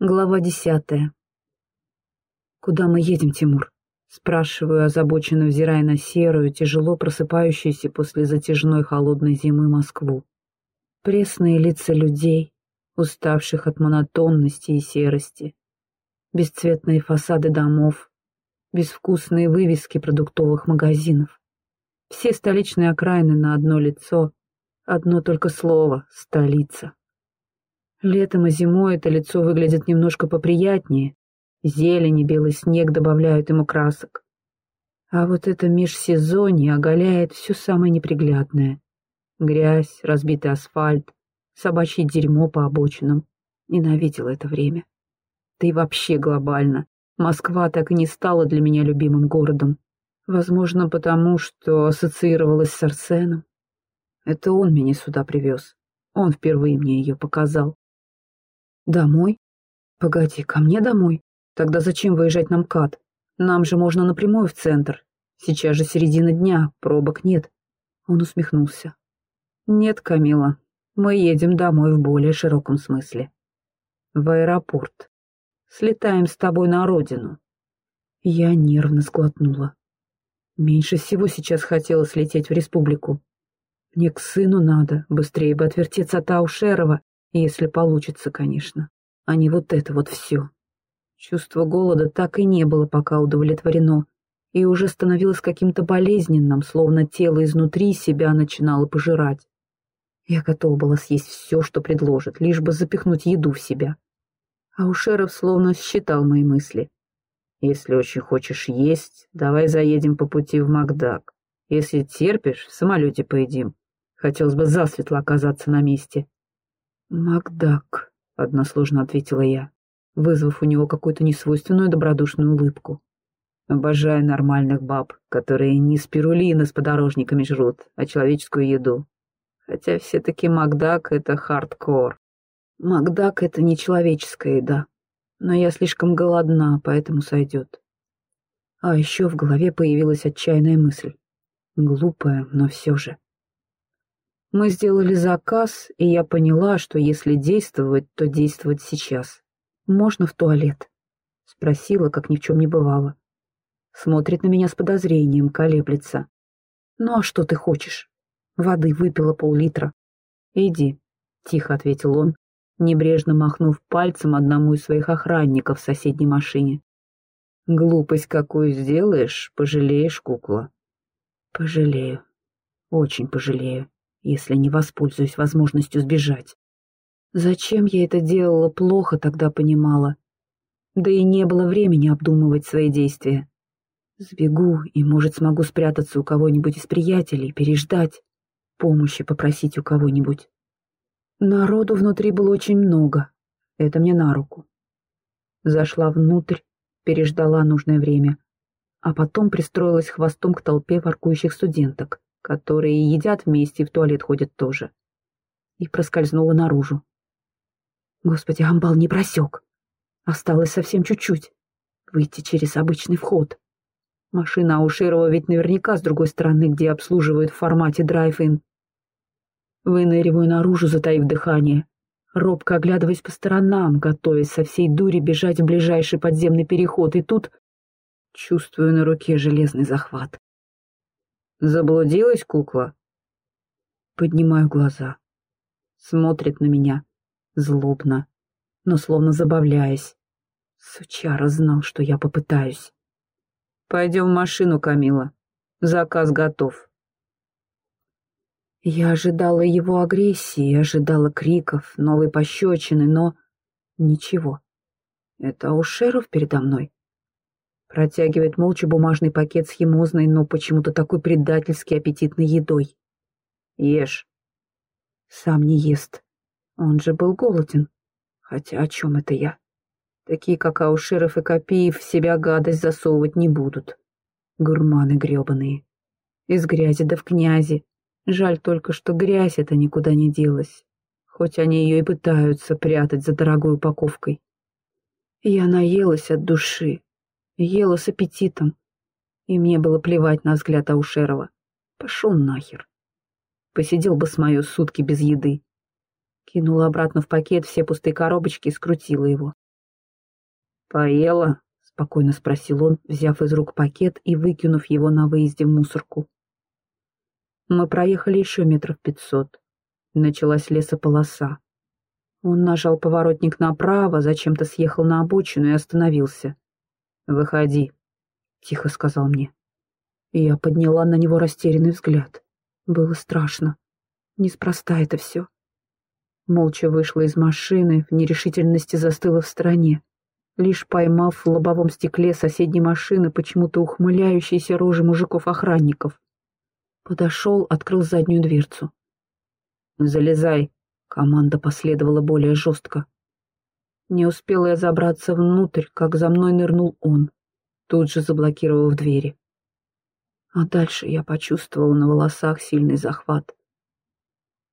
Глава десятая. «Куда мы едем, Тимур?» Спрашиваю, озабоченно взирая на серую, тяжело просыпающуюся после затяжной холодной зимы Москву. Пресные лица людей, уставших от монотонности и серости, бесцветные фасады домов, безвкусные вывески продуктовых магазинов. Все столичные окраины на одно лицо, одно только слово — столица. Летом и зимой это лицо выглядит немножко поприятнее. Зелень и белый снег добавляют ему красок. А вот это межсезонье оголяет все самое неприглядное. Грязь, разбитый асфальт, собачье дерьмо по обочинам. Ненавидела это время. Да и вообще глобально. Москва так и не стала для меня любимым городом. Возможно, потому что ассоциировалась с Арсеном. Это он меня сюда привез. Он впервые мне ее показал. «Домой? Погоди, ко мне домой? Тогда зачем выезжать на МКАД? Нам же можно напрямую в центр. Сейчас же середина дня, пробок нет». Он усмехнулся. «Нет, Камила, мы едем домой в более широком смысле. В аэропорт. Слетаем с тобой на родину». Я нервно сглотнула. Меньше всего сейчас хотелось лететь в республику. Мне к сыну надо, быстрее бы отвертеться от Аушерова если получится, конечно, а не вот это вот все. Чувство голода так и не было пока удовлетворено, и уже становилось каким-то болезненным, словно тело изнутри себя начинало пожирать. Я готова была съесть все, что предложат, лишь бы запихнуть еду в себя. А Ушеров словно считал мои мысли. «Если очень хочешь есть, давай заедем по пути в Макдак. Если терпишь, в самолете поедим. Хотелось бы засветло оказаться на месте». «Макдак», — односложно ответила я, вызвав у него какую-то несвойственную добродушную улыбку. «Обожаю нормальных баб, которые не спирулины с подорожниками жрут, а человеческую еду. Хотя все-таки Макдак — это хардкор. Макдак — это не человеческая еда, но я слишком голодна, поэтому сойдет». А еще в голове появилась отчаянная мысль. Глупая, но все же. Мы сделали заказ, и я поняла, что если действовать, то действовать сейчас. «Можно в туалет?» — спросила, как ни в чем не бывало. Смотрит на меня с подозрением, колеблется. «Ну а что ты хочешь?» Воды выпила пол-литра. «Иди», — тихо ответил он, небрежно махнув пальцем одному из своих охранников в соседней машине. «Глупость какую сделаешь, пожалеешь, кукла». «Пожалею. Очень пожалею если не воспользуюсь возможностью сбежать. Зачем я это делала, плохо тогда понимала. Да и не было времени обдумывать свои действия. Сбегу, и, может, смогу спрятаться у кого-нибудь из приятелей, переждать, помощи попросить у кого-нибудь. Народу внутри было очень много, это мне на руку. Зашла внутрь, переждала нужное время, а потом пристроилась хвостом к толпе воркующих студенток которые едят вместе и в туалет ходят тоже. И проскользнула наружу. Господи, амбал не просек. Осталось совсем чуть-чуть. Выйти через обычный вход. Машина Аушерова ведь наверняка с другой стороны, где обслуживают в формате драйв-ин. Выныриваю наружу, затаив дыхание. Робко оглядываясь по сторонам, готовясь со всей дури бежать в ближайший подземный переход, и тут чувствую на руке железный захват. Заблудилась кукла? Поднимаю глаза. Смотрит на меня. Злобно, но словно забавляясь. Сучара знал, что я попытаюсь. Пойдем в машину, Камила. Заказ готов. Я ожидала его агрессии, ожидала криков, новой пощечины, но... Ничего. Это Ушеров передо мной. Протягивает молча бумажный пакет с химозной, но почему-то такой предательски аппетитной едой. Ешь. Сам не ест. Он же был голоден. Хотя о чем это я? Такие, как Аушеров и Копиев, в себя гадость засовывать не будут. Гурманы гребаные. Из грязи да в князи. Жаль только, что грязь эта никуда не делась. Хоть они ее и пытаются прятать за дорогой упаковкой. Я наелась от души, Ела с аппетитом. И мне было плевать на взгляд Аушерова. Пошел нахер. Посидел бы с мою сутки без еды. Кинула обратно в пакет все пустые коробочки и скрутила его. «Поела?» — спокойно спросил он, взяв из рук пакет и выкинув его на выезде в мусорку. Мы проехали еще метров пятьсот. Началась лесополоса. Он нажал поворотник направо, зачем-то съехал на обочину и остановился. «Выходи», — тихо сказал мне. Я подняла на него растерянный взгляд. Было страшно. Неспроста это все. Молча вышла из машины, в нерешительности застыла в стороне. Лишь поймав в лобовом стекле соседней машины почему-то ухмыляющиеся рожи мужиков-охранников. Подошел, открыл заднюю дверцу. «Залезай!» — команда последовала более жестко. Не успела я забраться внутрь, как за мной нырнул он, тут же заблокировав двери. А дальше я почувствовала на волосах сильный захват.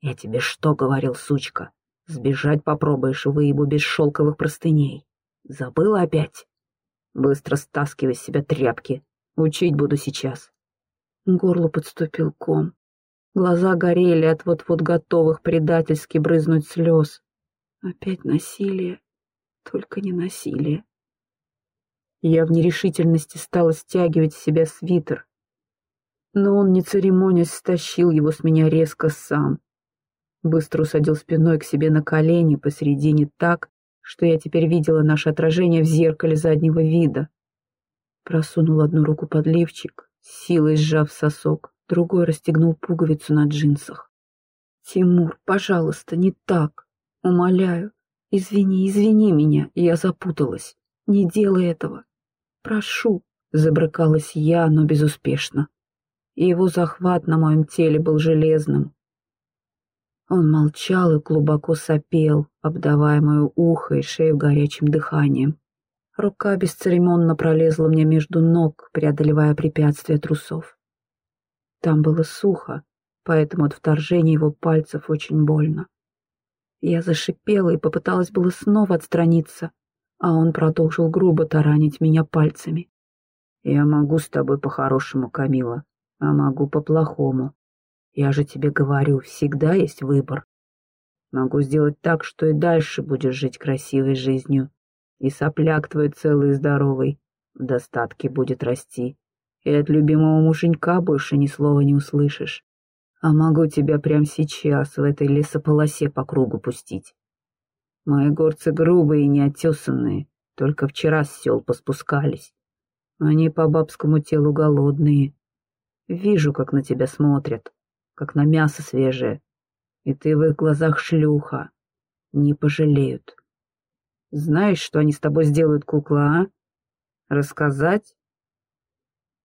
«Я тебе что говорил, сучка? Сбежать попробуешь, выебу без шелковых простыней. Забыла опять? Быстро стаскивай с себя тряпки. Учить буду сейчас». Горло подступил ком. Глаза горели от вот-вот готовых предательски брызнуть слез. Опять насилие, только не насилие. Я в нерешительности стала стягивать с себя свитер, но он, не церемонясь, стащил его с меня резко сам. Быстро усадил спиной к себе на колени посередине так, что я теперь видела наше отражение в зеркале заднего вида. Просунул одну руку под лифчик, силой сжав сосок, другой расстегнул пуговицу на джинсах. «Тимур, пожалуйста, не так. Умоляю. Извини, извини меня, я запуталась. Не делай этого. Прошу», — забрыкалась я, но безуспешно его захват на моем теле был железным. Он молчал и глубоко сопел, обдавая мое ухо и шею горячим дыханием. Рука бесцеремонно пролезла мне между ног, преодолевая препятствия трусов. Там было сухо, поэтому от вторжения его пальцев очень больно. Я зашипела и попыталась было снова отстраниться, а он продолжил грубо таранить меня пальцами. «Я могу с тобой по-хорошему, Камила а могу по-плохому. Я же тебе говорю, всегда есть выбор. Могу сделать так, что и дальше будешь жить красивой жизнью, и сопляк твой целый и здоровый в достатке будет расти, и от любимого муженька больше ни слова не услышишь. А могу тебя прямо сейчас в этой лесополосе по кругу пустить. Мои горцы грубые и неотесанные, только вчера с сел поспускались. Они по бабскому телу голодные, Вижу, как на тебя смотрят, как на мясо свежее. И ты в их глазах шлюха. Не пожалеют. Знаешь, что они с тобой сделают, кукла, а? Рассказать?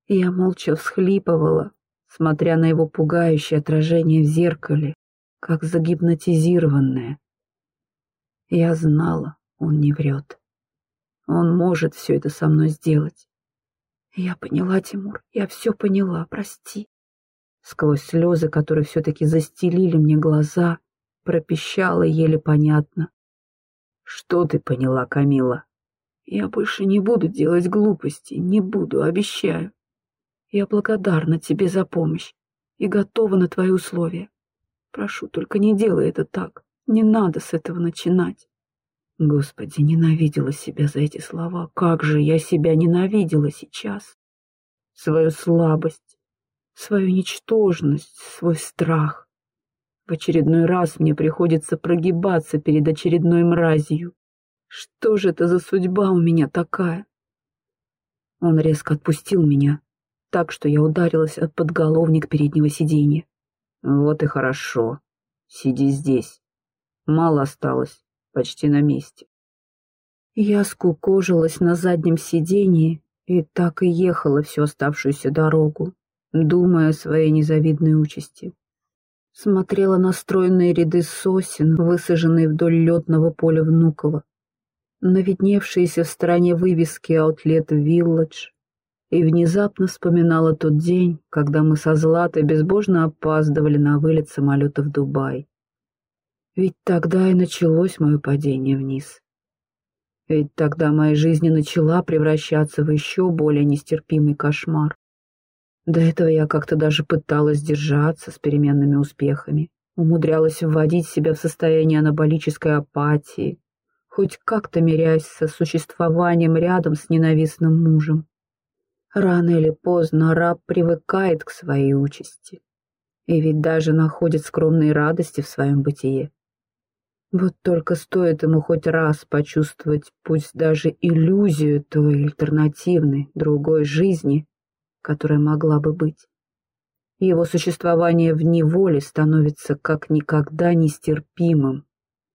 Я молча всхлипывала, смотря на его пугающее отражение в зеркале, как загипнотизированная. Я знала, он не врет. Он может все это со мной сделать. Я поняла, Тимур, я все поняла, прости. Сквозь слезы, которые все-таки застелили мне глаза, пропищала еле понятно. Что ты поняла, Камила? Я больше не буду делать глупости, не буду, обещаю. Я благодарна тебе за помощь и готова на твои условия. Прошу, только не делай это так. Не надо с этого начинать. Господи, ненавидела себя за эти слова. Как же я себя ненавидела сейчас. Свою слабость, свою ничтожность, свой страх. В очередной раз мне приходится прогибаться перед очередной мразью. Что же это за судьба у меня такая? Он резко отпустил меня, так что я ударилась от подголовник переднего сиденья. Вот и хорошо. Сиди здесь. Мало осталось почти на месте. Я скукожилась на заднем сиденье и так и ехала всю оставшуюся дорогу, думая о своей незавидной участи. Смотрела на стройные ряды сосен, высаженные вдоль летного поля Внуково, на видневшиеся в стороне вывески «Аутлет Вилледж», и внезапно вспоминала тот день, когда мы со Златой безбожно опаздывали на вылет самолета в Дубай. Ведь тогда и началось мое падение вниз. Ведь тогда моя жизнь начала превращаться в еще более нестерпимый кошмар. До этого я как-то даже пыталась держаться с переменными успехами, умудрялась вводить себя в состояние анаболической апатии, хоть как-то мирясь со существованием рядом с ненавистным мужем. Рано или поздно раб привыкает к своей участи и ведь даже находит скромные радости в своем бытие. Вот только стоит ему хоть раз почувствовать пусть даже иллюзию той альтернативной, другой жизни, которая могла бы быть. Его существование в неволе становится как никогда нестерпимым,